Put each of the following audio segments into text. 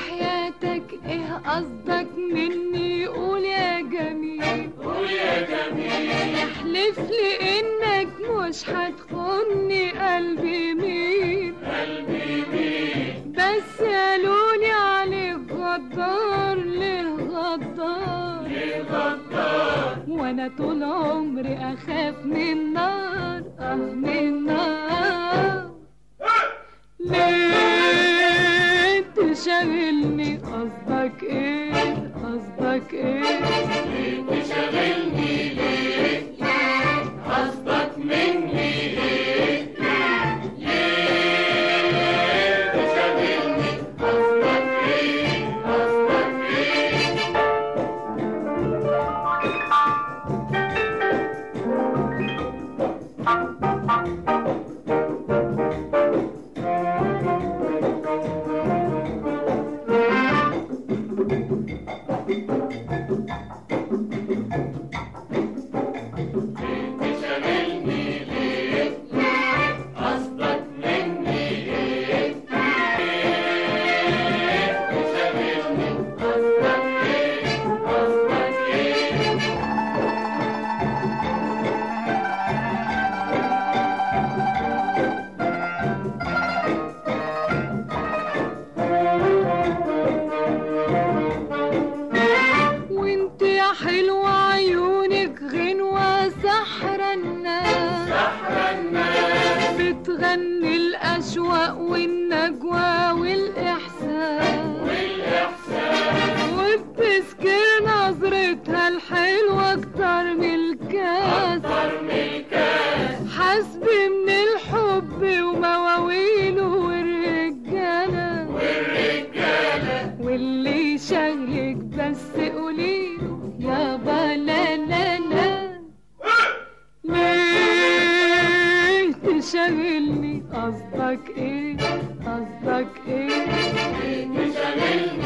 وحياتك إيه قصدك مني؟ قول يا جميل. قول يا جميل. احلف لي إنك مش هتخوني قلبي مين قلبي مين بس قالولي عليك غدار ليه غدار؟ ليه غدار؟ وأنا طول عمري أخاف من النار أه من النار ليه؟ تشغلني قصدك إيه؟ قصدك إيه؟ بتغني الأشواق والنجوى والإحساس والإحساس وبتسكر نظرتها الحلوة أكتر من الكاس. أكتر من الكاس حسبي من الحب ومواويله والرجالة. والرجالة واللي شغلك بس قوليله يابا لا لا لا. ليه تشغلني قصدك إيه قصدك إيه تشغلني ليه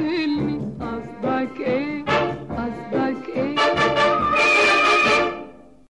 öyle